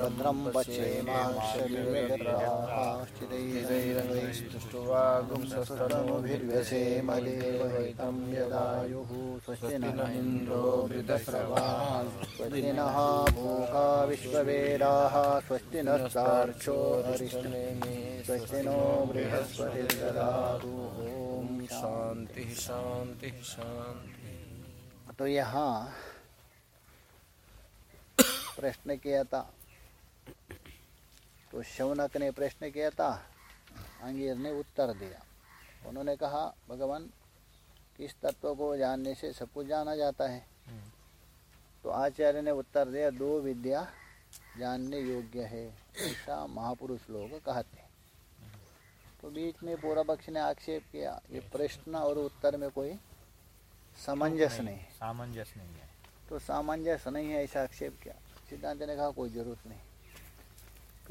भद्रं पश्येमाक्षभिर्विद्राश्चिदैरैस्तुष्टुवागुंसस्तनोभिर्व्यसेमदेवहितं यदायुः स्वस्ति नः इन्द्रो वृतश्रवाः भूका विश्ववेदाः स्वस्ति नः सार्क्षो बृहस्पतिर्ददातु ॐ शांति शांति शांति तो यहाँ प्रश्न किया था तो शौनक ने प्रश्न किया था अंगीर ने उत्तर दिया। उन्होंने कहा भगवान किस तत्व को जानने से सब कुछ जाना जाता है? तो आचार्य ने उत्तर दिया दो विद्या जानने योग्य है ऐसा महापुरुष लोग कहते हैं। तो बीच में पूरा पक्ष ने आक्षेप किया ये प्रश्न और उत्तर में कोई सामंजस्य नहीं सामंजस्य नहीं है। तो सामंजस्य नहीं है ऐसा आक्षेप किया। सिद्धांत ने कहा कोई ज़रूरत नहीं।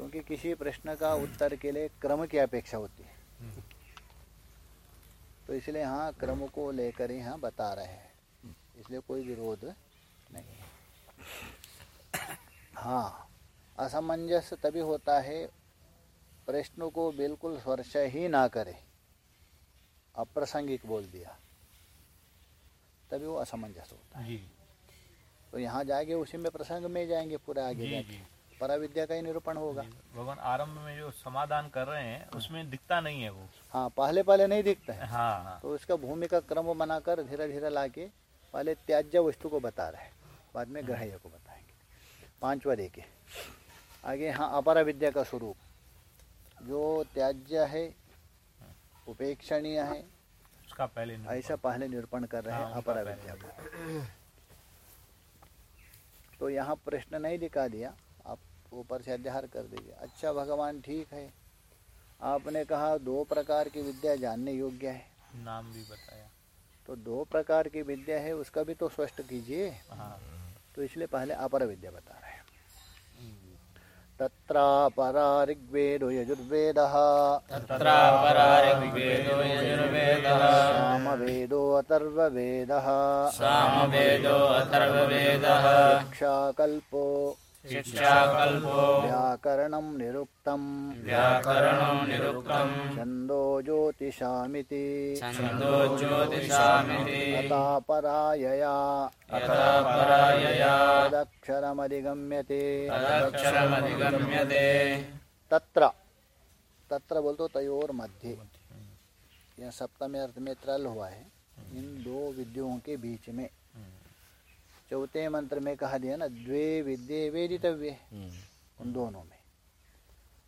क्योंकि किसी प्रश्न का उत्तर के लिए क्रम की अपेक्षा होती है। तो इसलिए हाँ क्रम को लेकर ही यहाँ बता रहे हैं। इसलिए कोई विरोध नहीं है। हाँ असमंजस तभी होता है प्रश्न को बिल्कुल स्पर्श ही ना करे। अप्रासंगिक बोल दिया। तभी वो असमंजस होता है। तो यहाँ जाएँगे उसी में प्रसंग में जाएँगे पूरा आगे जाके। पराविद्या का ही निरूपण होगा। भगवान आरंभ में जो समाधान कर रहे हैं उसमें दिखता नहीं है वो। हाँ पहले पहले नहीं दिखता है। हाँ हाँ। तो उसका भूमिका क्रम बनाकर धीरे धीरे लाके पहले त्याज्य वस्तु को बता रहे हैं। बाद में ग्राह्य को बताएँगे। पांचवा देखिए। आगे हाँ अपर विद्या का स्वरूप। जो त्याज्य है उपेक्षणीय है उसका पहले ऐसा पहले निरूपण कर रहे हैं हाँ, अपर विद्या को। तो यहाँ प्रश्न नहीं दिखा दिया। ऊपर से अध्यार कर दीजिए। अच्छा भगवान ठीक है। आपने कहा दो प्रकार की विद्या जानने योग्य है। नाम भी बताया। तो दो प्रकार की विद्या है उसका भी तो स्पष्ट कीजिए। हाँ। तो इसलिए पहले अपर विद्या बता रहे हैं। तत्रापरा ऋग्वेदो यजुर्वेदः। तत्रापरा ऋग्वेदो यजुर्वेदः। सामवेदो अथर्ववेदः। सामवेदो अथर्ववेदः। शिक्षाकल्पो शिक्षाकल्पो व्याकरणं निरुक्तं। व्याकरणं निरुक्तं। छन्दो ज्योतिषामिति। छन्दो ज्योतिषामिति। अतापरायया तदक्षरमधिगम्यते। तदक्षरमधिगम्यते। तत्र। तत्र बोल तो तयोर मध्य यह सप्तमी अर्थ में त्रल हुआ है। इन दो विद्यों के बीच में। चौथे मंत्र में कहा दिया ना द्वे विद्ये वेदितव्य उन दोनों में।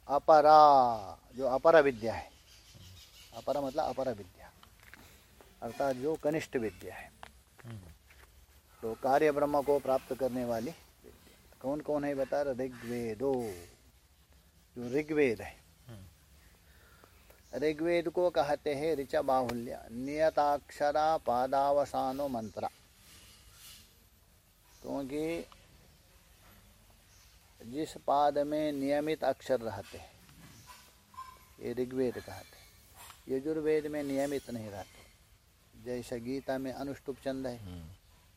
अपरा जो अपरा विद्या है। अपरा मतलब अपरा विद्या। अर्थात जो कनिष्ठ विद्या है। तो कार्य ब्रह्म को प्राप्त करने वाली विद्या। कौन कौन है बता रहे? ऋग्वेदो। जो ऋग्वेद है। ऋग्वेद को कहते हैं ऋचा बाहुल्य। नियताक्षरा पादावसानो मंत्र। क्योंकि जिस पाद में नियमित अक्षर रहते हैं ये ऋग्वेद कहते हैं। यजुर्वेद में नियमित नहीं रहते। जैसे गीता में अनुष्टुप चंद है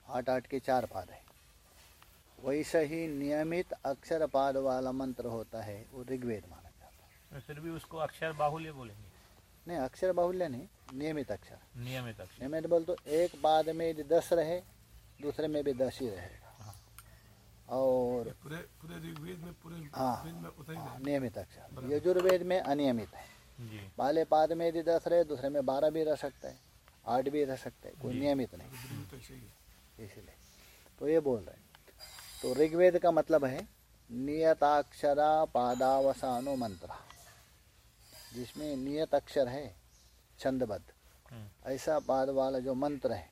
आठ आठ के चार पाद है। वैसे ही नियमित अक्षर पाद वाला मंत्र होता है वो ऋग्वेद माना जाता है। तो फिर भी उसको अक्षर बाहुल्य बोलेंगे? नहीं अक्षर बाहुल्य नहीं नियमित अक्षर। नियमित अक्षर। नियमित बोल तो एक पाद में यदि दस रहे दूसरे में भी दस ही रहेगा और पूरे पूरे ऋग्वेद में पूरे हाँ, वेद में उतना ही नियमित अक्षर यजुर्वेद में अनियमित है। पहले पाद में यदि दस रहे दूसरे में बारह भी रह सकता है आठ भी रह सकता है कोई नियमित नहीं। इसीलिए तो इसलिए। तो ये बोल रहे तो ऋग्वेद का मतलब है नियताक्षरा पादावसानो मंत्र। जिसमें नियत अक्षर है छंदबद्ध। हम्म, ऐसा पाद वाला जो मंत्र है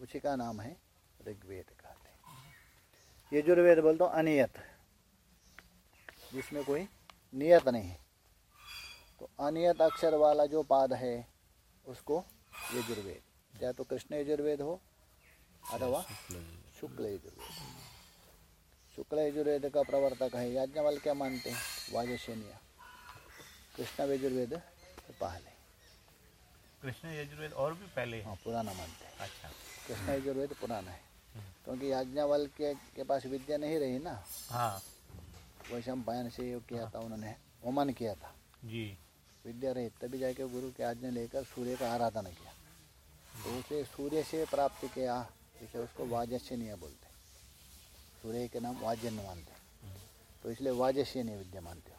उसी का नाम है ऋग्वेद। यजुर्वेद बोल तो अनियत जिसमें कोई नियत नहीं है। तो अनियत अक्षर वाला जो पाद है उसको यजुर्वेद या तो कृष्ण यजुर्वेद हो अथवा शुक्ल यजुर्वेद। शुक्ल यजुर्वेद का प्रवर्तक है याज्ञवल क्या मानते हैं? वाजसेनिया। कृष्ण यजुर्वेद पहले। कृष्ण यजुर्वेद और भी पहले हाँ पुराना मानते हैं। अच्छा। कृष्ण यजुर्वेद पुराना है। क्योंकि याज्ञवल के, के पास विद्या नहीं रही ना। हाँ। वैशंपायन से योग किया हाँ। था उन्होंने होमन किया था। जी। विद्या रही तभी जाके गुरु की आज्ञा लेकर सूर्य का आराधना किया। तो उसे सूर्य से प्राप्त किया इसलिए उसको वाजस्यनीय बोलते। सूर्य के नाम वाजन्य मानते। तो इसलिए वाजस्यनीय विद्या मानते हो।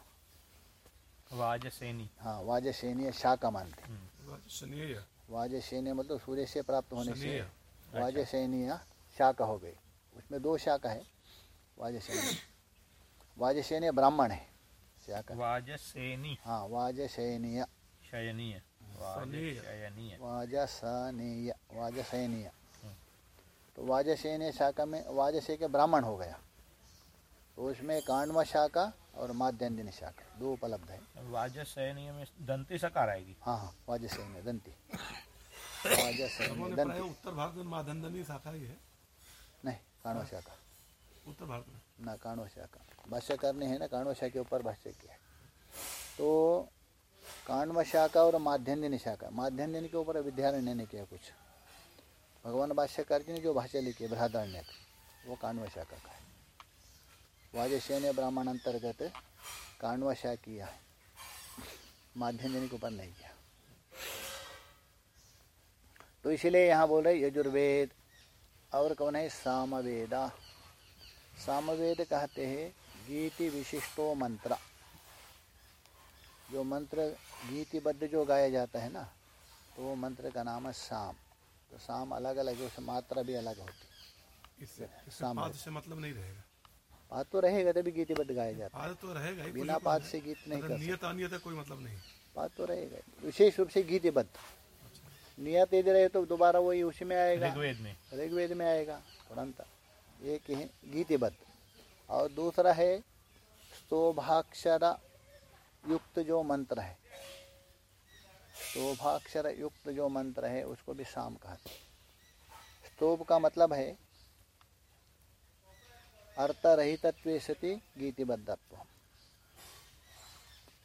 वाजसेनी। हाँ वाजसेनीय शाखा मानते। शनिय वाजसेनीय। मतलब सूर्य से प्राप्त होने से। शनिय वाजसेनीय शाखा हो गई। उसमें दो शाखा है वाजसेनीय वाजसेनीय ब्राह्मण है शाखा वाजसेनी। हाँ वाजसेनीय। शयनीय। वाजसनीय वाजसैनीय। तो वाजसैन्य शाखा में वाजसे के ब्राह्मण हो गया। तो उसमें कांडवा शाखा और माध्यन्दिनी शाखा दो उपलब्ध है। वाजसैनीय में दंती सकार आएगी। हाँ हाँ वाजसैन्य दंती। वाजसैन्य दंती। उत्तर भारत में माधंदनी शाखा ही है। नहीं काणवा शाखा उत्तर भारत में। ना काणवा शाखा भाष्य करने है ना काणवा शाखा के ऊपर भाष्य किया तो कांडवा शाखा और माध्यन्दिनी शाखा माध्यन्दिनी के ऊपर विद्यारण्य ने किया कुछ। भगवान भाष्यकार जी ने जो भाष्य लिखी है बृहदारण्य वो कांडवा शाखा का है। वाजसेन्य ब्राह्मण अंतर्गत कांडवा शाखा किया है। माध्यन्दिनी के ऊपर नहीं किया। तो इसीलिए यहाँ बोल रहे यजुर्वेद और कौन है? सामवेदा। सामवेद कहते हैं गीति विशिष्टो मंत्र। जो मंत्र गीतिबद्ध जो गाया जाता है ना तो वो मंत्र का नाम है साम। तो साम अलग अलग है उसमें मात्रा भी अलग होती है। इससे इससे पाद से मतलब नहीं रहेगा। पाद तो रहेगा तभी गीतिबद्ध गाया जाता है। पाद तो रहेगा बिना कोई पाद मतलब से गीत नहीं अगर कर नियत अनियत कोई मतलब नहीं। पाद तो रहेगा विशेष रूप से गीतिबद्ध। नियत यदि रहे तो दोबारा वही उसी में आएगा। ऋग्वेद में। ऋग्वेद में आएगा तुरंत। एक है गीतिबद्ध। और दूसरा है स्तोभाक्षर युक्त जो मंत्र है। शोभाक्षर युक्त जो मंत्र है उसको भी शाम कहते हैं। स्तोभ का मतलब है अर्थ रहित सती गीतिबद्धत्व।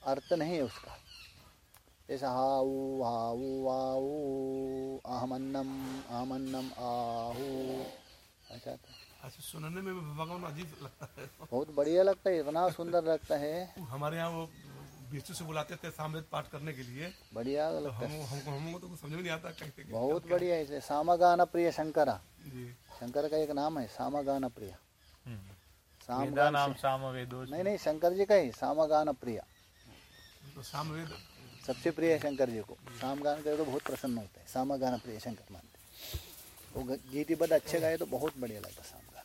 अर्थ नहीं है उसका। जैसा हाऊ हाऊ वाऊ अहमन्नम अहमन्नम आहू। ऐसा तो अच्छा सुनने में भी भगवान अजीब लगता है। बहुत बढ़िया लगता है इतना सुंदर लगता है। हमारे यहाँ वो बीचू से बुलाते थे सामवेद पाठ करने के लिए। बढ़िया तो लगता हम है हमको हमको तो समझ में नहीं आता कहते बहुत बढ़िया है सामगान प्रिय शंकरा। शंकर का एक नाम है सामगान प्रिय हम्म। सामगान नाम से- साम वेदो नहीं नहीं शंकर जी का ही सामगान प्रिय तो सामवेद सबसे प्रिय है शंकर जी को। सामगान करे तो बहुत प्रसन्न होते हैं। सामा गाना प्रिय शंकर मानते हैं। वो ग- गीतिबद्ध अच्छे गाए तो बहुत बढ़िया लगता है सामगान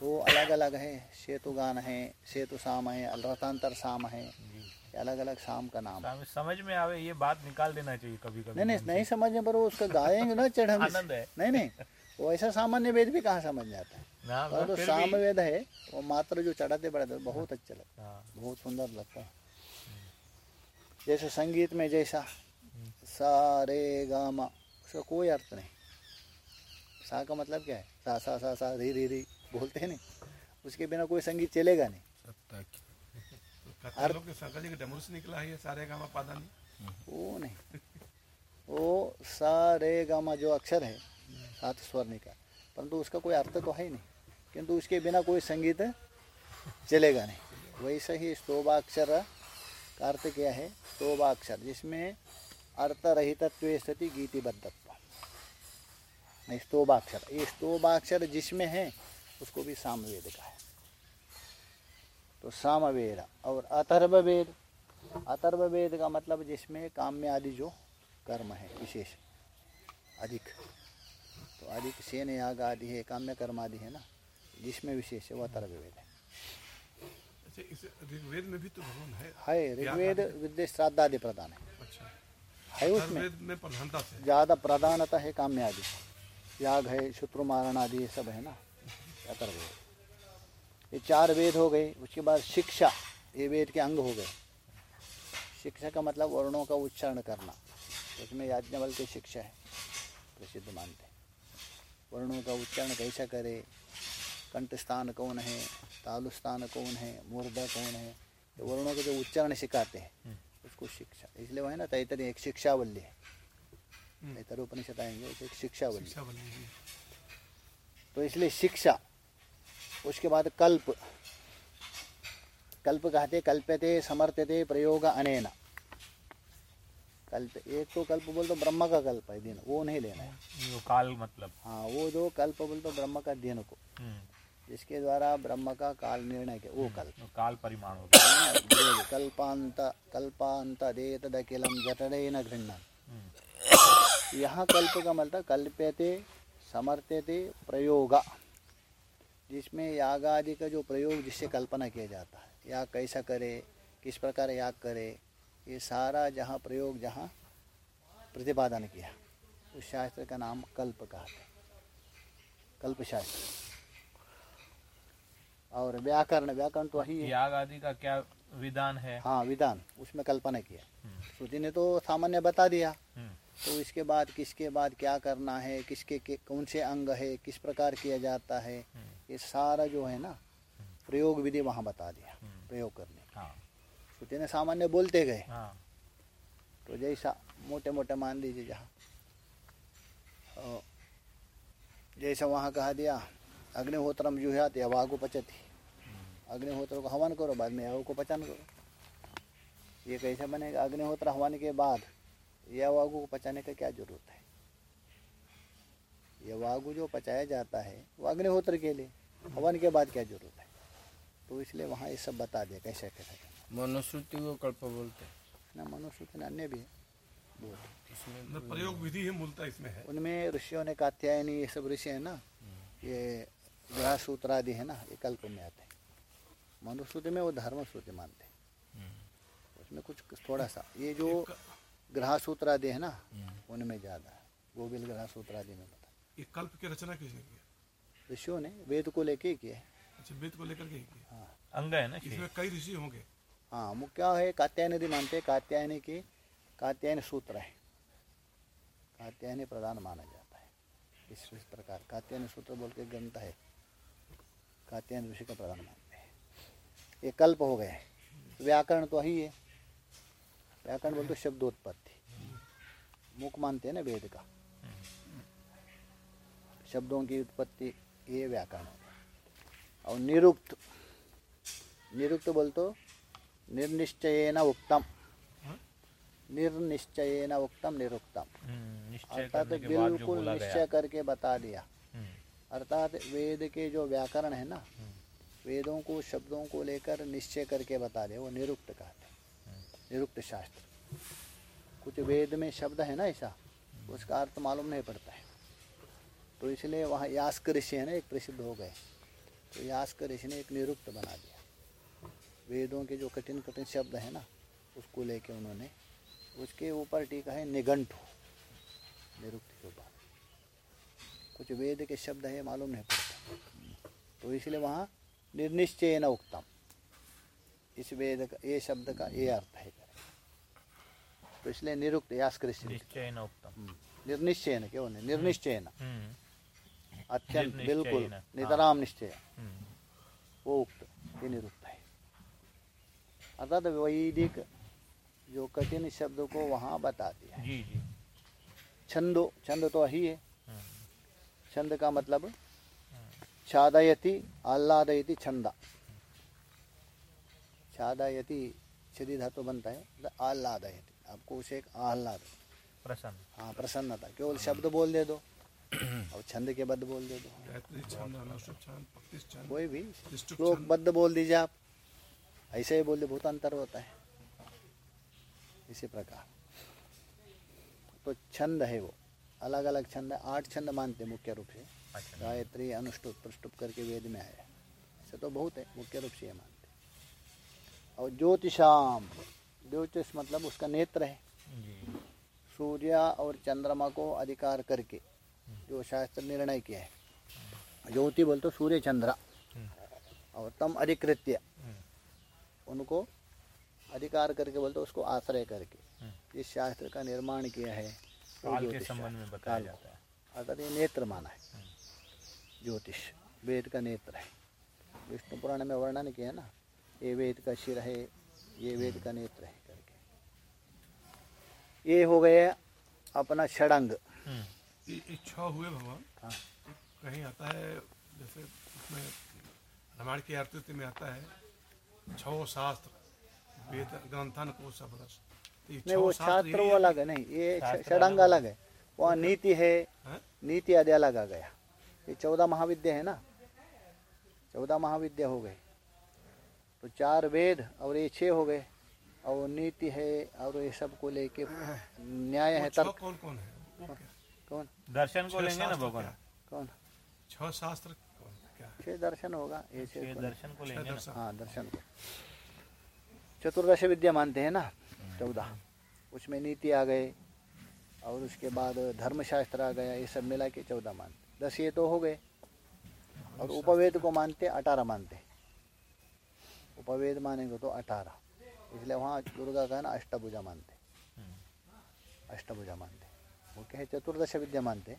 तो अलग अलग है। सेतु गान है सेतु साम है रतांतर साम है। अलग अलग शाम का नाम है। समझ में आवे ये बात निकाल देना चाहिए कभी कभी नहीं नहीं नहीं समझने पर वो उसका गाएँगे ना चढ़ आनंद है। नहीं नहीं वो ऐसा सामान्य वेद भी कहाँ समझ जाता है? ना और तो साम वेद है वो मात्र जो चढ़ाते बढ़ाते बहुत अच्छा लगता हाँ, है। बहुत सुंदर लगता है। जैसे संगीत में जैसा। सा रे गा मा उसका कोई अर्थ नहीं। सा का मतलब क्या है? सा सा सा सा री री री बोलते हैं नहीं। उसके बिना कोई संगीत चलेगा नहीं। डमरू से निकला है सारे गामा पादानी वो नहीं। वो सा रे गा मा जो अक्षर है सात स्वर का परंतु उसका कोई अर्थ तो है ही नहीं। किंतु उसके बिना कोई संगीत चलेगा नहीं। वैसे ही स्तोभाक्षर का अर्थ क्या है? स्तोभाक्षर जिसमें अर्थ रहितत्व सती गीतिबद्धत्व। नहीं स्तोभाक्षर ये स्तोभाक्षर जिसमें है, उसको भी सामवेद का है। तो सामवेद और अथर्ववेद। अथर्ववेद का मतलब जिसमें काम्य आदि जो कर्म है, विशेष। अधिक। तो अधिक सेन याग आदि है, काम्य कर्म आदि है ना? जिसमें विशेष है, वो अथर्ववेद है। ऋग्वेद में भी तो भगवान है। है ऋग्वेद विद्या प्रधान है। अच्छा। है उसमें। में प्रधानता से। ज़्यादा प्रधानता है काम्य आदि याग है शत्रु मारण आदि ये सब है ना? अथर्ववेद ये चार वेद हो गए उसके बाद शिक्षा ये वेद के अंग हो गए। शिक्षा का मतलब वर्णों का उच्चारण करना। उसमें याज्ञवल की शिक्षा है प्रसिद्ध मानते हैं। वर्णों का उच्चारण कैसा करे? कंठ स्थान कौन है? तालु स्थान कौन है? मुर्दा कौन है? ये वर्णों के जो उच्चारण सिखाते हैं उसको शिक्षा इसलिए वो है ना तैतरी एक शिक्षावल्ली है। तैतर उपनिषद आएँगे तो एक शिक्षावल्ली। शिक्षा बनी तो इसलिए शिक्षा उसके बाद कल्प। कल्प कहते कल्प्यते समर्थ्यते प्रयोग अनेन। कल्प एक तो कल्प बोल तो ब्रह्म का कल्प है दिन वो नहीं लेना है। वो काल मतलब। हाँ वो जो कल्प बोल तो ब्रह्म का दिन को। हम्म, जिसके द्वारा ब्रह्म का काल निर्णय के वो कल्प वो काल परिमाण हो। गया कल्पांत कल्पांत देतदखिलम जठरेन गृह्णन। हम्म, यहाँ कल्प का मतलब कल्प्यते समर्थ्यते प्रयोगा। जिसमें याग आदि का जो प्रयोग जिससे कल्पना किया जाता है। याग कैसा करे किस प्रकार याग करे ये सारा जहाँ प्रयोग जहाँ प्रतिपादन किया। उस शास्त्र का नाम कल्प कहते हैं कल्प शास्त्र और व्याकरण व्याकरण तो वही है। याग आदि का क्या विधान है? हाँ विधान उसमें कल्पना किया हम्म, श्रुति ने तो सामान्य बता दिया। हम्म, तो इसके बाद किसके बाद क्या करना है किसके कौन से अंग है किस प्रकार किया जाता है ये सारा जो है ना प्रयोग विधि वहाँ बता दिया हम्म। प्रयोग करने। हाँ। श्रुति ने सामान्य बोलते गए। हाँ। तो जैसा मोटे मोटे मान लीजिए जहाँ जैसा वहाँ कहा दिया अग्निहोत्रम जुहात यवा को पचती अग्निहोत्र को हवन करो बाद में यवा को पचन करो। ये कैसे बनेगा? अग्निहोत्र हवन के बाद यवागु को पचाने का क्या ज़रूरत है? यवागु जो पचाया जाता है वो अग्निहोत्र के लिए हवन के बाद क्या ज़रूरत है? तो इसलिए वहाँ ये सब बता दिया कैसे कैसे। मनुश्रुति को कल्प बोलते हैं। ना मनुष्य में अन्य भी है। बहुत प्रयोग विधि ही मूलता इसमें है। उनमें ऋषियों ने कात्यायनी ये सब ऋषि है ना ये ग्रह सूत्र आदि है ना ये कल्प में आते हैं। मनुश्रुति में वो धर्म श्रुति मानते हैं। उसमें कुछ थोड़ा सा ये जो ग्रह सूत्र आदि है ना उनमें ज़्यादा है। गोविल ग्रह सूत्र आदि में बता। ये कल्प की रचना किसने की ऋषियों ने वेद को लेके ही किया है। अच्छा वेद को लेकर के हाँ अंग है ना इसमें कई ऋषि होंगे। हाँ मुख्य है कात्यायन यदि मानते हैं कात्यायनी की कात्यायन सूत्र है। कात्यायन प्रधान माना जाता है। इस इस प्रकार कात्यायन सूत्र बोल के ग्रंथ है। कात्यायन ऋषि का प्रधान मानते हैं। ये कल्प हो गए। व्याकरण तो वही है। व्याकरण बोलते शब्दोत्पत्ति। मुख मानते हैं ना वेद का। शब्दों की उत्पत्ति ये व्याकरण हो गया। और निरुक्त निरुक्त बोल तो निर्निश्चयेन उक्तम। निर्निश्चयेन उक्तम निरुक्तम। हम्म, अर्थात बिल्कुल निश्चय करके बता दिया। अर्थात वेद के जो व्याकरण है ना वेदों को शब्दों को लेकर निश्चय करके बता दे वो निरुक्त कहते हैं। निरुक्त शास्त्र। कुछ वेद में शब्द है ना ऐसा उसका अर्थ मालूम नहीं पड़ता है। तो इसलिए वहाँ यास्क ऋषि है ना एक प्रसिद्ध हो गए। तो यास्क ऋषि ने एक निरुक्त बना दिया। वेदों के जो कठिन कठिन शब्द है ना उसको लेके उन्होंने उसके ऊपर टीका है निघंटु निरुक्त के ऊपर। कुछ वेद के शब्द है मालूम नहीं पड़ता। तो इसलिए वहाँ निर्निश्चय न उक्तम। इस वेद का ये शब्द का ये अर्थ है। तो इसलिए निरुक्त उत्तम निर्निश्चय न क्यों नहीं? निर्निश्चय न हम्म, अत्यंत बिल्कुल हाँ। नितराम निश्चय। हम्म, वो उक्त ये निरुक्त है। अर्थात वैदिक जो कठिन शब्द को वहाँ बता दिया है। छंदो छंद तो है। हम्म, छंद का मतलब? छादयति आह्लादयति छंदा। छादयति छदी धातु बनता है मतलब आह्लादयति। आपको उसे एक आह्लाद। प्रसन्न। हाँ प्रसन्नता। केवल शब्द बोल दे दो। और छंद के बद्ध बोल दे दो। कोई भी श्लोक बद्ध बोल दीजिए आप। ऐसे ही बोल दे बहुत अंतर होता है। इसी प्रकार। तो छंद है वो। अलग अलग छंद आठ छंद मानते मुख्य रूप से। अच्छा। गायत्री अनुष्टुप प्रष्टुप करके वेद में आया ऐसे तो बहुत है मुख्य रूप से ये मानते और ज्योतिषाम ज्योतिष मतलब उसका नेत्र है। सूर्य और चंद्रमा को अधिकार करके जो शास्त्र निर्णय किया है। ज्योति बोलते सूर्य चंद्र। और तम अधिकृत्य। उनको अधिकार करके बोलते उसको आश्रय करके। इस शास्त्र का निर्माण किया है। काल के ज्योतिष संबंध में बताया जाता है। अर्थात ये नेत्र माना है। ज्योतिष वेद का नेत्र है। विष्णु पुराण में वर्णन किया है ना ये वेद का शिर है ये वेद का नेत्र है करके। ये हो गए अपना षडंग। हम्म, छह हुए भगवान। हाँ। कहीं आता है जैसे उसमें रामायण की आरती में आता है छो शास्त्र वेद ग्रंथन को सब रस। ये नहीं वो शास्त्र छात्र वो अलग है नहीं ये षडंग अलग है। वहाँ नीति है नीति आदि अलग आ गया। ये चौदह महाविद्या है ना? चौदह महाविद्या हो गए। तो चार वेद और ये छः हो गए। और नीति है और ये सबको लेके न्याय है। वो तर्क कौन कौन है? कौन? दर्शन को छह लेंगे ना भगवान? कौन? छह शास्त्र कौन? क्या? है? छः दर्शन होगा ये छह दर्शन को लेंगे हाँ दर्शन को। चतुर्दश विद्या मानते हैं ना? चौदह। उसमें नीति आ गए और उसके बाद धर्मशास्त्र आ गया ये सब मिला के चौदह मानते दस ये तो हो गए। और उपवेद को मानते अठारह मानते। उपवेद मानेंगे तो अठारह। इसलिए वहाँ दुर्गा का है ना अष्टभुजा मानते। अष्टभुजा मानते। वो क्या है चतुर्दश विद्या मानते।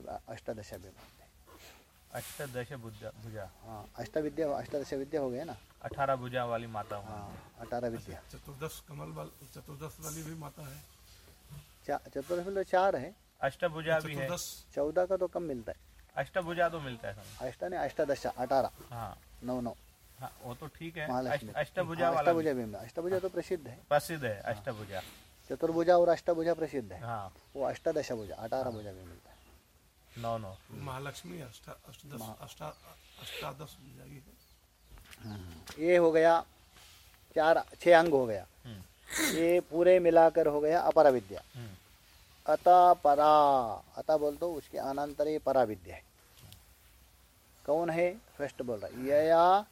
अष्टादश भी मानते। अष्टदश भुजा। हाँ अष्टविद्या अष्टादश विद्या हो गए ना? अठारह भुजा वाली माता हाँ। अठारह विद्या। चतुर्दश कमल वाल चतुर्दश वाली भी माता है। चा- चतुर्दश में तो चार है। अष्टभुजा भी है। चौदह का तो कम मिलता है। अष्टभुजा तो मिलता है अष्ट अष्टा नहीं अष्टादश अठारह। हाँ। नौ नौ। हाँ वो तो ठीक है। अष्ट- अष्टभुजा हाँ, वाला अष्टभुजा भी अष्टभुजा तो प्रसिद्ध है। प्रसिद्ध है अष्टभुजा चतुर्भुजा और अष्टभुजा प्रसिद्ध है। हाँ। वो अष्टादश भुजा अठारह भुजा भी मिलता है। नौ नौ महालक्ष्मी अष्टा अष्टदश अष्टा अष्टादश ये हो गया चार छह अंग हो गया। हम्म, ये पूरे मिलाकर हो गया अपर विद्या हम्म, अतः परा। अतः बोल दो उसके अनंतर ये परा विद्या है। कौन है? फ़र्स्ट बोल रहा है। यया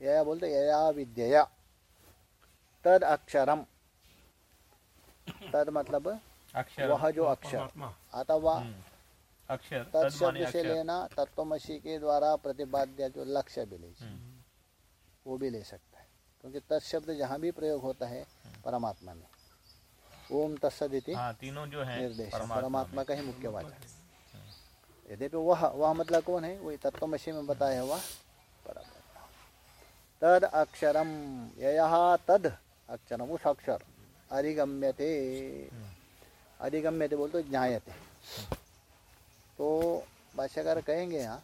यया बोलते यया विद्या तद अक्षरम। तद मतलब अक्षर। वह जो अक्षर। अथवा हम्म, अक्षर तद तद माने शब्द से लेना तत्वमसी के द्वारा प्रतिपाद्य जो लक्ष्य भी ले हम्म, वो भी ले सकता है। क्योंकि तत्शब्द जहाँ भी प्रयोग होता है परमात्मा में। ओम तत्सदिति हाँ तीनों जो है निर्देश परमात्मा का ही मुख्य वाचक है। यद्यपि वह वह मतलब कौन है? वही तत्वमसी में बताया हुआ परमात्मा। तद अक्षरम यह तद अक्षरम उस अक्षर अधिगम्यते अधिगम्यते बोलते ज्ञायते। तो भाष्यकार कहेंगे यहाँ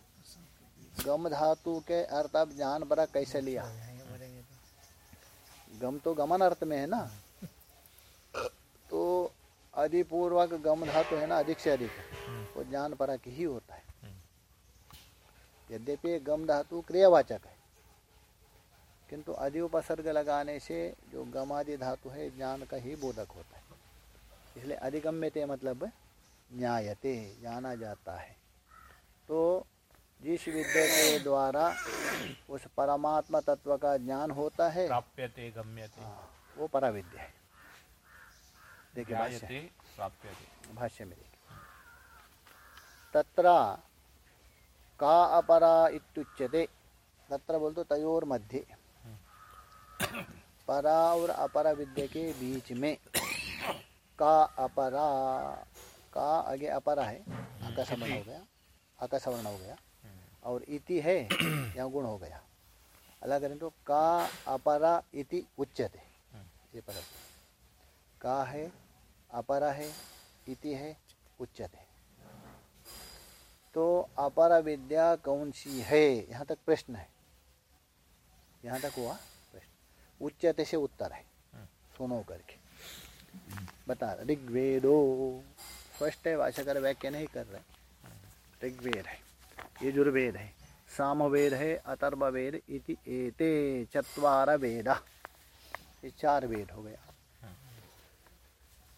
गम धातु के अर्थ अब ज्ञान बड़ा कैसे लिया? गम तो गमन अर्थ में है ना? तो अधिपूर्वक गम धातु है ना, अधिक से अधिक। वो ज्ञान परक ही होता है। यद्यपि गम धातु क्रियावाचक है, किंतु अधि उपसर्ग लगाने से जो गमादि धातु है ज्ञान का ही बोधक होता है। इसलिए अधिगम्यते मतलब न्यायते जाना जाता है। तो जिस विद्या के द्वारा उस परमात्मा तत्व का ज्ञान होता है प्राप्यते गम्यते। हाँ, वो पराविद्या है। देखिए भाष्य भाष्य में देखिए। तत्र का अपरा इत्युच्यते। तत्र बोल बोलते तयोर मध्य। परा और अपरा विद्या के बीच में का अपरा का आगे अपारा है आकाशवर्ण हो गया आकाशवर्ण हो गया। और इति है यहाँ गुण हो गया। अलग करें तो का अपरा इति उच्यते ये पर का है अपरा है इति है उच्यते। तो अपरा विद्या कौन सी है? यहाँ तक प्रश्न है। यहाँ तक हुआ प्रश्न। उच्यते से उत्तर है। सुनो करके। बता ऋग्वेदो फ़र्स्ट है भाषाकर व्याख्या नहीं कर रहे ऋग्वेद है। यजुर्वेद है। सामवेद है अथर्ववेद इति एते चत्वार वेद। ये चार वेद हो गया।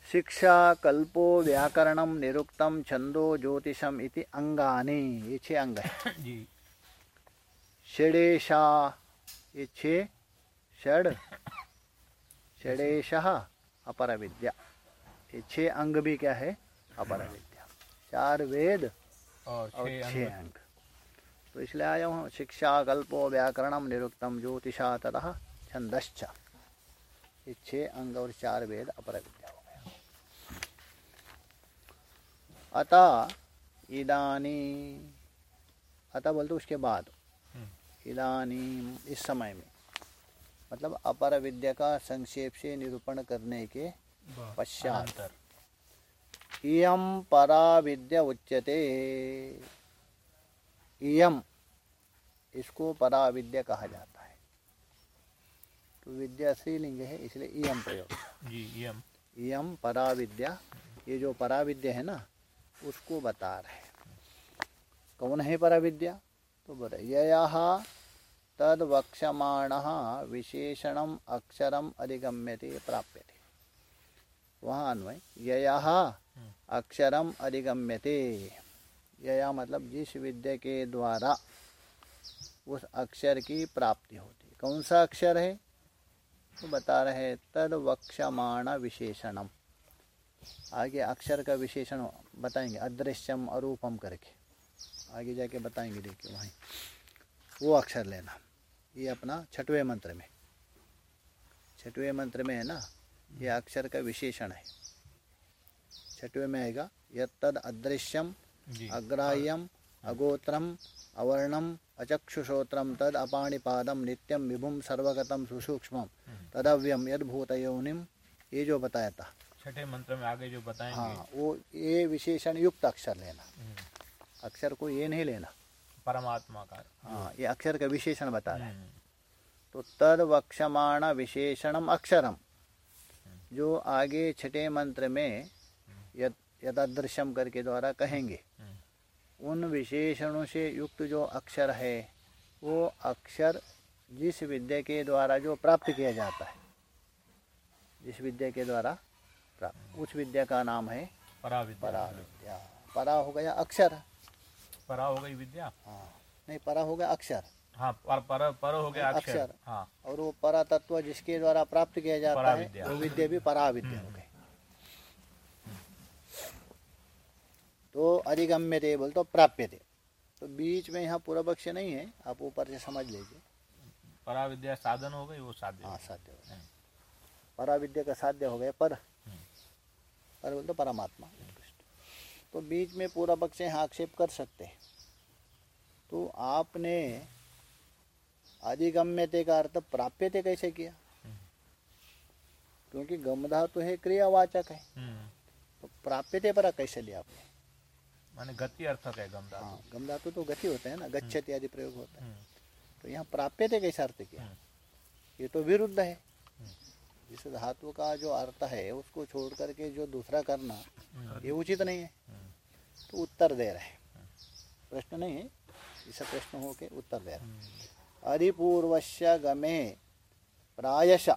शिक्षा कल्पो व्याकरणम निरुक्तम छंदो ज्योतिषम इति अंगानि। ये छह अंग है। षडेशा ये छह षड। षडेश अपर विद्या ये छह अंग भी क्या है? अपर विद्या चार वेद और छह अंग। तो इसलिए आया हूँ शिक्षा कल्पो व्याकरणम निरुक्तम ज्योतिषा तथा छंदश्च। ये छह अंग और चार वेद अपर विद्या हो गया अतः इदानी अतः बोलते उसके बाद। इदानी इस समय में। मतलब अपर विद्या का संक्षेप से निरूपण करने के पश्चात। इयम परा विद्या उच्यते। इयम इसको परा विद्या कहा जाता है। तो विद्या स्त्रीलिंग है इसलिए इयम प्रयोग। जी यम इयम परा विद्या ये जो परा विद्या है ना उसको बता रहे कौन है परा विद्या? तो बोले यया तद वक्षमाण विशेषणम अक्षरम अधिगम्यते प्राप्यते। वहाँ अन्वय यया अक्षरम अधिगम्यते। यया मतलब जिस विद्या के द्वारा उस अक्षर की प्राप्ति होती है। कौन सा अक्षर है? तो बता रहे तद वक्षमाण विशेषणम। आगे अक्षर का विशेषण बताएँगे, अदृश्यम अरूपम करके। आगे जाके बताएँगे, देखिए वहीं। वो अक्षर लेना। ये अपना छठवें मंत्र में। छठवें मंत्र में है ना, ये अक्षर का विशेषण है। छठवें में आएगा। यद अदृश्यम अग्राह्यम अगोत्रम अवर्णम अचक्षुश्रोत्रम तद अपाणिपादम नित्यम विभुम सर्वगतम सुसूक्ष्म तदव्यम यद भूतयोनिम ये जो बताया था छठे मंत्र में आगे जो बताएँगे। हाँ वो ये विशेषण युक्त अक्षर लेना। हम्म, अक्षर को ये नहीं लेना। परमात्मा का। हाँ ये अक्षर का विशेषण बता रहे हैं। हम्म, तो तद वक्षमाण विशेषणम अक्षरम। जो आगे छठे मंत्र में यद यदृश्यम करके द्वारा कहेंगे। हम्म, उन विशेषणों से युक्त जो अक्षर है वो अक्षर जिस विद्या के द्वारा जो प्राप्त किया जाता है। जिस विद्या के द्वारा प्राप्त उस विद्या का नाम है परा विद्या परा विद्या परा हो गया अक्षर। परा हो गई विद्या? हाँ। नहीं परा हो गया अक्षर। हाँ पर पर, पर हो गया अक्षर। अक्षर। हाँ। और वो परा तत्व जिसके द्वारा प्राप्त किया जाता है वो विद्या भी परा विद्या हो गई। तो अधिगम्य थे बोल तो प्राप्य थे तो बीच में यहाँ पूरा पक्ष नहीं है आप ऊपर से समझ लीजिए। परा विद्या साधन हो गई वो साध्य हाँ साध्य हो गया। परा विद्या का साध्य हो गया पर पर बोलते परमात्मा। तो बीच में पूरा पक्ष यहाँ आक्षेप कर सकते हैं। तो आपने अधिगम्यते का अर्थ प्राप्यते कैसे किया? क्योंकि गम धातु है क्रियावाचक है। हम्म, तो प्राप्यते पर कैसे लिया आपने? माने गति अर्थक है गम धातु हाँ गम धातु तो गति होता है ना गच्छति आदि प्रयोग होता है। हम्म, तो यहाँ प्राप्यते कैसे अर्थ किया? ये तो विरुद्ध है। इस धातु का जो अर्थ है उसको छोड़ करके जो दूसरा करना ये उचित नहीं है। तो उत्तर दे रहे हैं। प्रश्न नहीं है इसे प्रश्न हो के उत्तर दे रहे हैं। अधिपूर्वश्य गमे प्रायश।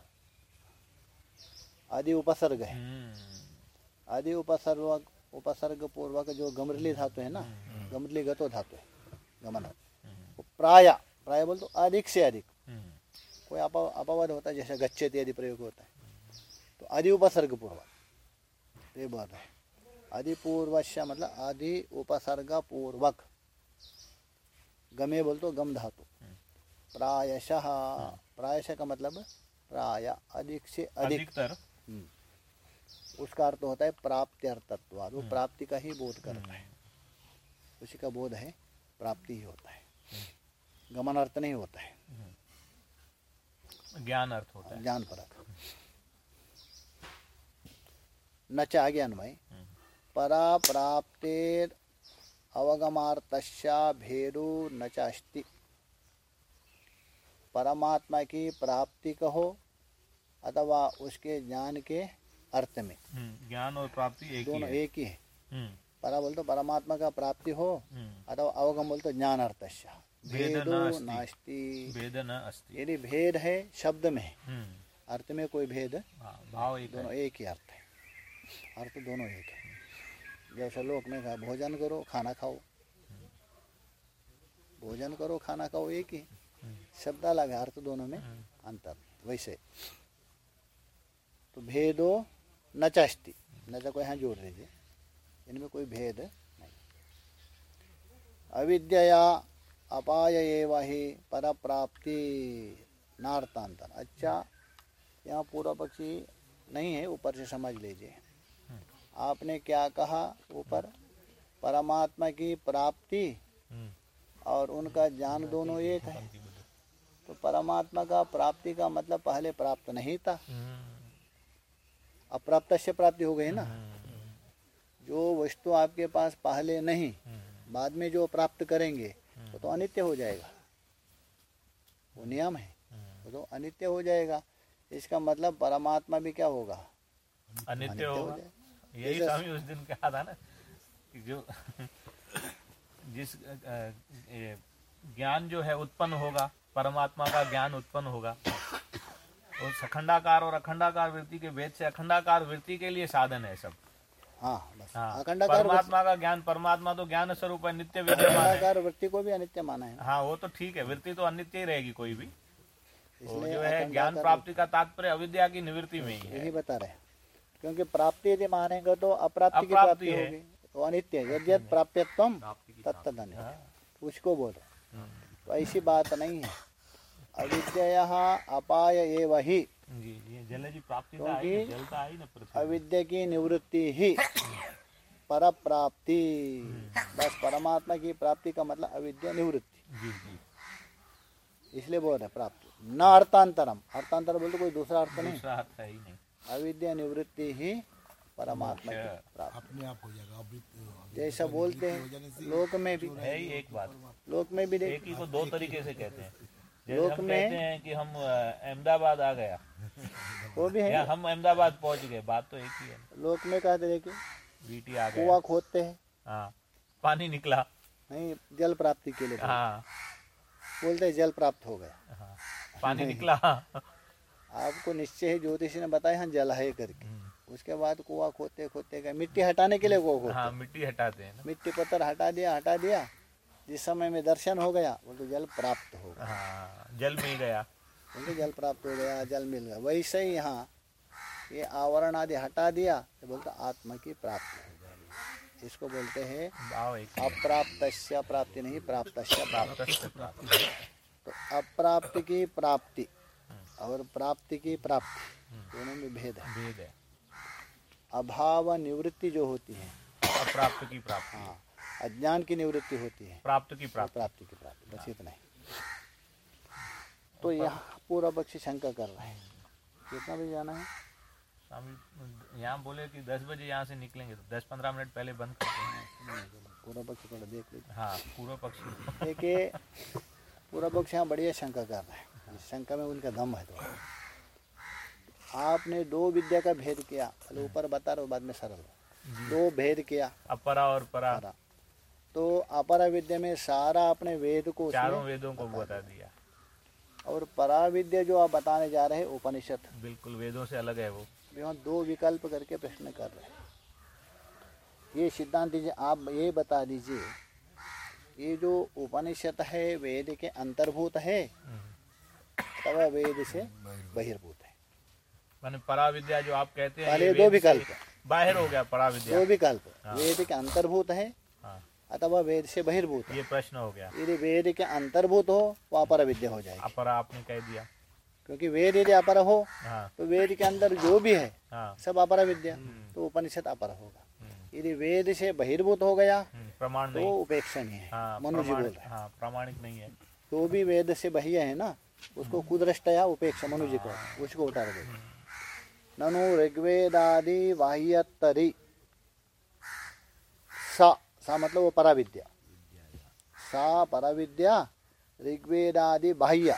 आदि उपसर्ग है। हम्म, आदि उपसर्ग उपसर्ग पूर्वक जो गमरली धातु है ना गमरली गतो धातु है गमन। वो प्राय प्राय बोल तो अधिक से अधिक। हम्म, कोई अप अपवाद होता है जैसे गच्छेति आदि प्रयोग होता है तो आदि उपसर्ग पूर्वक। ये बोल रहे हैं। आदि पूर्वश्य मतलब आदि उपसर्ग पूर्वक। गमे बोल तो गम धातु। प्रायशः प्रायश का मतलब प्राय अधिक से अधिक। अधिकतर। हम्म। उसका अर्थ होता है प्राप्ति अर्थत्वाद वो प्राप्ति का ही बोध करता है। उसी का बोध है प्राप्ति ही होता है। गमन अर्थ नहीं होता है। ज्ञान अर्थ होता है। ज्ञान परक न च आगे अन्वय। परा प्राप्तेर अवगमार्थस्या भेदो न च अस्ति। परमात्मा की प्राप्ति कहो अथवा उसके ज्ञान के अर्थ में। हम्म, ज्ञान और प्राप्ति एक दोनों है। एक ही है। हम्म, परा बोल तो परमात्मा का प्राप्ति हो हम्म, अथवा अवगम बोल तो ज्ञान अर्थ भेद नास्ति। भेद न अस्ति। यदि भेद है शब्द में अर्थ में कोई भेद हाँ, भाव एक दोनों एक ही अर्थ है। अर्थ दोनों एक है। जैसे लोक में कहा भोजन करो खाना खाओ। भोजन करो खाना खाओ एक ही। शब्द अलग है अर्थ दोनों में अंतर। वैसे तो भेदो न चास्ती न चा को यहाँ जोड़ दीजिए इनमें कोई भेद नहीं। अविद्या अपाय एव ही पर प्राप्ति नार्थांतर अच्छा यहाँ पूर्व पक्षी नहीं है ऊपर से समझ लीजिए। आपने क्या कहा ऊपर? परमात्मा की प्राप्ति हम्म, और उनका ज्ञान दोनों एक है। तो परमात्मा का प्राप्ति का मतलब पहले प्राप्त नहीं था। हम्म, अप्राप्त से प्राप्ति हो गई ना। जो वस्तु आपके पास पहले नहीं बाद में जो प्राप्त करेंगे वो तो अनित्य हो जाएगा। वो नियम है वो तो अनित्य हो जाएगा। इसका मतलब परमात्मा भी क्या होगा? अनित्य होगा। यही स्वामी उस दिन कहा था ना कि जो जिस ज्ञान जो है उत्पन्न होगा परमात्मा का ज्ञान उत्पन्न होगा। उस अखंडाकार और अखंडाकार वृत्ति के भेद से अखंडाकार वृत्ति के लिए साधन है सब। हाँ हाँ अखंडाकार परमात्मा का ज्ञान परमात्मा तो ज्ञान स्वरूप है नित्य विद्यमान वृत्ति को भी अनित्य माना है। हाँ वो तो ठीक है वृत्ति तो अनित्य ही रहेगी कोई भी। जो है ज्ञान प्राप्ति का तात्पर्य अविद्या की निवृत्ति में ही यही बता रहे क्योंकि प्राप्ति यदि मानेंगे तो अप्राप्ति की प्राप्ति होगी। तो अनित्य है। तत्तद अनित्य उसको बोल रहे तो ऐसी बात नहीं है। अविद्या अपाय एव ही। जी जी जल जी प्राप्ति तो क्योंकि तो। अविद्या की निवृत्ति ही पर प्राप्ति बस परमात्मा की प्राप्ति का मतलब अविद्या निवृत्ति। जी जी। इसलिए बोल रहे प्राप्ति। न अर्थांतरम। अर्थांतर बोलते कोई दूसरा अर्थ नहीं। ही अविद्या निवृत्ति ही परमात्मा की अच्छा। प्राप्ति। अपने आप हो जाएगा। जैसा बोलते हैं लोक में भी है ही एक बात। लोक में भी एक ही को दो तरीके से कहते हैं। लोक हम में- कहते हैं कि हम अहमदाबाद आ गया। वो भी है। या हम अहमदाबाद पहुँच गए बात तो एक ही है। लोक में कहते देखिए बीटी आ गया। कुआ खोदते हैं। हाँ पानी निकला। नहीं जल प्राप्ति के लिए। हाँ। बोलते हैं जल प्राप्त हो गया। हाँ पानी निकला। आपको निश्चय ही ज्योतिषी ने बताया हाँ जल है करके। हम्म, उसके बाद कुआ खोदते खोदते गए। मिट्टी हटाने के लिए कुआ खोदते हाँ। मिट्टी हटाते हैं ना। मिट्टी पत्थर हटा दिया हटा दिया। जिस समय में दर्शन हो गया बोलते जल प्राप्त हो गया। हाँ जल मिल गया। बोलते जल प्राप्त हो गया जल मिल गया। वैसे ही यहाँ ये आवरण आदि हटा दिया तो बोलते आत्मा की प्राप्ति हो जाएगी। इसको बोलते हैं। अप्राप्त प्राप्ति नहीं प्राप्त। प्राप्त तो अप्राप्ति की प्राप्ति और प्राप्ति की प्राप्ति दोनों में भेद है। भेद है। अभाव निवृत्ति जो होती है अप्राप्त की प्राप्ति। हाँ अज्ञान की निवृत्ति होती है। प्राप्त की प्राप्ति। प्राप्ति की प्राप्ति बस इतना ही। तो यहाँ पूरा पक्षी शंका कर रहे हैं। कितना बजे जाना है? स्वामी यहाँ बोले कि दस बजे यहाँ से निकलेंगे तो दस पंद्रह मिनट पहले बंद करते हैं पूरा पक्षी थोड़ा देख लीजिए हाँ पूर्व पक्षी देखिए पूरा पक्ष यहाँ बढ़िया शंका कर रहे हैं। इस शंका में उनका दम है तो आपने दो विद्या का भेद किया पहले ऊपर बता रहा हूँ बाद में सरल। दो भेद किया। अपरा और परा। सारा तो अपरा विद्या में सारा अपने वेद को चारों वेदों को बता दिया। और परा विद्या जो आप बताने जा रहे हैं उपनिषद। बिल्कुल वेदों से अलग है वो। यहाँ दो विकल्प करके प्रश्न कर रहे हैं। ये सिद्धांत दीजिए आप ये बता दीजिए ये जो उपनिषद है वेद के अंतर्भूत है अथवा वेद से बहिर्भूत है। माने परा विद्या जो आप कहते हैं पहले दो विकल्प। बाहर हो गया परा विद्या दो विकल्प। हाँ। वेद के अंतर्भूत हाँ अथवा वेद से बहिर्भूत। ये प्रश्न हो गया। यदि वेद के अंतर्भूत हो तो अपर विद्या हो जाएगी। अपरा आपने कह दिया। क्योंकि वेद यदि अपर हो हाँ। तो वेद के अंदर जो भी है हाँ। सब अपर विद्या तो उपनिषद अपर होगा। हम्म, यदि वेद से बहिर्भूत हो गया हम्म, प्रमाण तो उपेक्षणीय है हाँ मनु बोल रहे हैं। हाँ प्रामाणिक नहीं है। जो भी वेद से बह्य है ना उसको कुदृष्टया उपेक्षा मनु जी को उसको उतार दो। ननु ऋग्वेदादि बाह्यतरी। सा सा मतलब वो पराविद्या। सा पराविद्या ऋग्वेदादि बाह्य।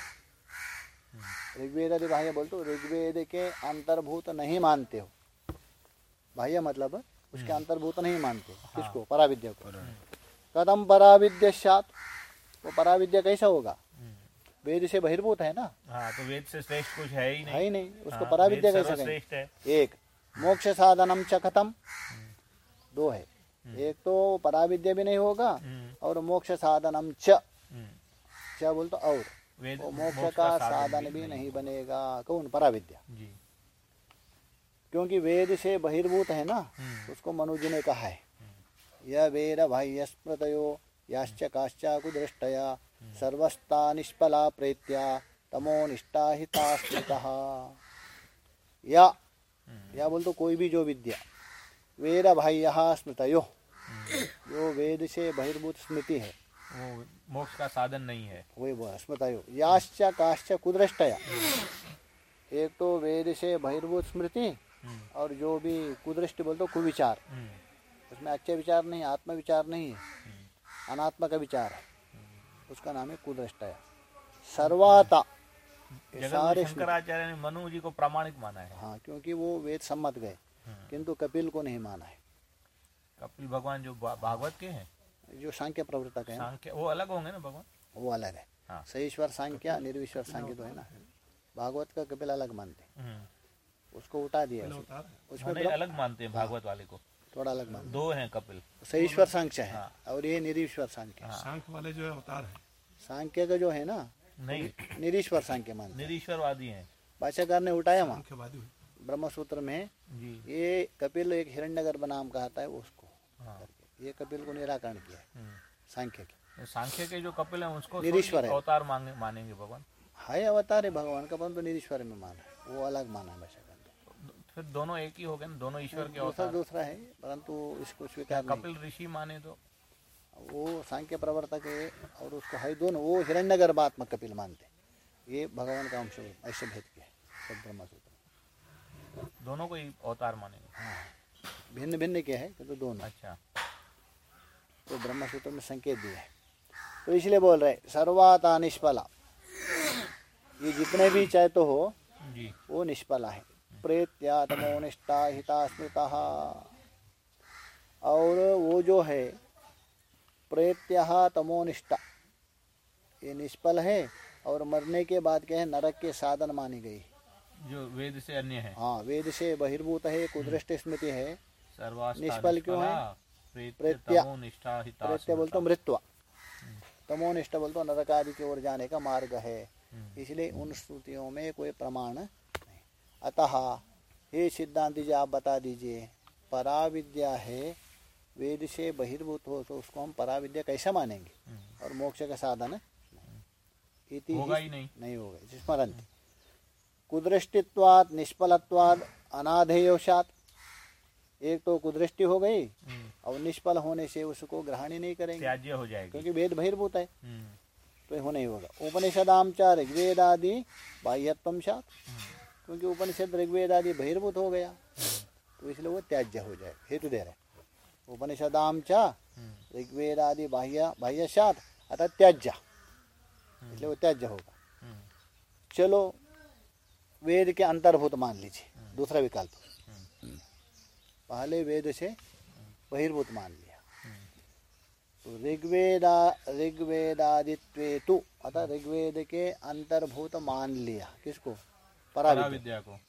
ऋग्वेद आदि बाह्य बोलते हो ऋग्वेद के अंतर्भूत नहीं मानते हो। बाह्य मतलब उसके अंतर्भूत नहीं मानते किसको? पराविद्या को। कदम पराविद्या सात? वो पराविद्या कैसा होगा? हम्म, वेद से बहिर्भूत है ना? हाँ तो वेद से श्रेष्ठ कुछ है ही है नहीं। ही नहीं। उसको हाँ, पराविद्या कैसे कहेंगे? है। एक मोक्ष साधनम च खतम दो है। एक तो पराविद्या भी नहीं होगा हम्म, और मोक्ष साधनम च। हम्म, च बोलते और। वेद वो मोक्ष का साधन भी नहीं बनेगा कौन? पराविद्या। क्योंकि वेद से बहिर्भूत है ना हम्म, उसको मनुज ने कहा है। यह वेद भाई स्मृतयो याश्च काश्चा कुदृष्टया सर्वस्ता निष्फला प्रेत्या तमो निष्ठा हिता या। या बोल तो कोई भी जो विद्या। वेद बाह्य स्मृतयो। जो वेद से बहिर्भूत स्मृति है। वो मोक्ष का साधन नहीं है। वही बोला स्मृतयो। याश्च काश्च कुदृष्टया एक तो वेद से बहिर्भूत स्मृति हम्म, और जो भी कुदृष्टि बोलते कुविचार। हम्म, उसमें अच्छे विचार नहीं आत्म विचार नहीं है। अनात्मा का विचार है। उसका नाम है कुदृष्टया सर्वाता। सारे शंकराचार्य ने मनु जी को प्रामाणिक माना है। हाँ क्योंकि वो वेद सम्मत गए। हम्म। किंतु कपिल को नहीं माना है। कपिल भगवान जो भागवत के हैं? जो सांख्य प्रवर्तक है। सांख्य वो अलग होंगे ना भगवान? वो अलग है। हाँ। सहीश्वर सांख्य निर्विश्वर सांख्य तो है ना। भागवत का कपिल अलग मानते हम्म। उसको उठा दिया। अवतार है उसमें अलग मानते हैं भागवत वाले को। थोड़ा अलग मानते दो हैं कपिल। हैं। सहीश्वर सांख्य है। हाँ। और ये निरीश्वर सांख्य हाँ। सांख्य वाले जो है अवतार है। सांख्य का जो है ना नहीं। निरीश्वर सांख्य मानते हैं। निरीश्वरवादी हैं। भाष्यकार ने उठाया वहाँ। सांख्यवादी हुए ब्रह्म सूत्र में जी। ये कपिल एक हिरण्यगर्भ नाम कहता है उसको। हाँ। ये कपिल को निराकरण किया है। हम्म। सांख्य की सांख्य के जो कपिल हैं उसको निरीश्वर है। अवतार मानेंगे भगवान? है अवतार है भगवान का परंतु निरीश्वर में माना है। वो अलग माना है फिर दोनों एक ही हो गए ना? दोनों ईश्वर के दूसरा अवतार? दूसरा है परंतु इसको स्वीकार कपिल ऋषि माने तो? वो सांख्य प्रवर्तक है और उसको है दोनों वो हिरण्यगर्भात्मक कपिल मानते। ये भगवान का अंश ऐसे भेद है। सब ब्रह्म सूत्र दोनों को ही अवतार मानेंगे। हाँ। भिन्न भिन्न क्या है किंतु दोनों। अच्छा। तो ब्रह्म सूत्र में संकेत दिया है। तो इसलिए बोल रहे सर्वाता निष्फला। ये जितने भी चाहे तो हो जी। वो निष्फला है। प्रेत्यात्मो निष्ठा हिता स्मृता। और वो जो है प्रेत्या तमोनिष्ठा ये निष्फल है और मरने के बाद क्या है नरक के साधन मानी गई जो वेद से अन्य है। हाँ वेद से बहिर्भूत है कुदृष्ट स्मृति है। निष्फल क्यों है? निष्फला, प्रेत्य, प्रेत्या- तमो, निष्ठा बोलते स्मृता। मृत्वा। तमोनिष्ठ बोलते नरक आदि की ओर जाने का मार्ग है। हम्म। इसलिए उन श्रुतियों में कोई प्रमाण नहीं। अतः हे सिद्धांति जी आप बता दीजिए पराविद्या है वेद से बहिर्भूत हो तो उसको हम पराविद्या कैसे मानेंगे? हम्म। और मोक्ष का साधन इति होगा ही नहीं। नहीं होगा स्मरंती कुदृष्टित्वाद निष्फलत्वाद अनाधेयोशात एक तो कुदृष्टि हो गई हम्म। और निष्फल होने से उसको ग्रहण ही नहीं करेंगे। त्याज्य हो जाएगी। क्योंकि वेद बहिर्भूत है। हम्म। तो हो नहीं होगा। उपनिषदाम च ऋग्वेद आदि बाह्यत्व सात। क्योंकि उपनिषद ऋग्वेद आदि बहिर्भूत हो गया। तो इसलिए वो त्याज्य हो जाए हेतु दे रहे उपनिषदाम च हम्म। ऋग्वेद आदि बाह्य बाह्य सात अतः त्याज्य इसलिए वो त्याज्य होगा। हम्म। चलो वेद के अंतर्भूत मान लीजिए दूसरा विकल्प। पहले वेद से बहिर्भूत मान लिया। तो ऋग्वेदा ऋग्वेदादित्वे तु अतः ऋग्वेद के अंतर्भूत मान लिया। किसको? पराविद्या। को।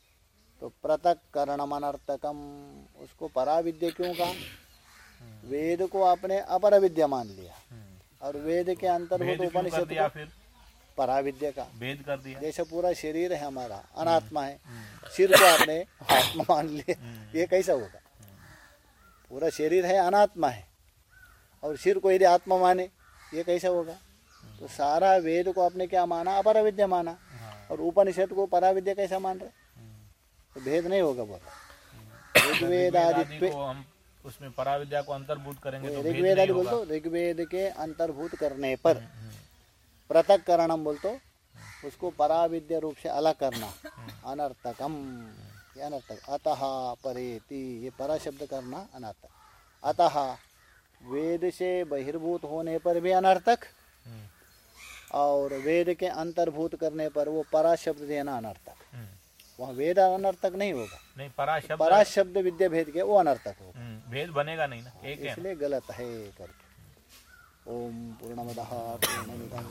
तो पृथक करणम अनर्थकम उसको पराविद्या क्यों कहा? वेद को आपने अपर विद्या मान लिया। हम्म। और वेद के अंतर्भूत उपनिषद दिया को फिर पराविद्या का। भेद कर दिया। जैसे पूरा शरीर है हमारा अनात्मा है। सिर को आपने आत्मा मान लिया। ये कैसा होगा? पूरा शरीर है अनात्मा है। और सिर को यदि आत्मा माने ये कैसा होगा? तो सारा वेद को आपने क्या माना? अपर विद्या माना। हाँ। और उपनिषद को पराविद्या कैसा मान रहे? तो भेद नहीं होगा बोल। ऋग्वेद आदि उसमें पराविद्या को अंतर्भूत करेंगे तो ऋग्वेद आदि बोल ऋग्वेद के अंतर्भूत करने पर। पृथक करणम बोल तो उसको पराविद्या रूप से अलग करना। अनर्थकम। ये अनर्थक। अतः परेति ये परा शब्द करना अनर्थक। अतः वेद से बहिर्भूत होने पर भी अनर्थक और वेद के अंतर्भूत करने पर वो परा शब्द देना अनर्थक। वहाँ वेद अनर्थक नहीं होगा। नहीं परा शब्द परा शब्द विद्या भेद के वो अनर्थक होगा। हम्म, भेद बनेगा नहीं ना एक ना। इसलिए गलत है करके। ओम पूर्णमद पूर्णमिदं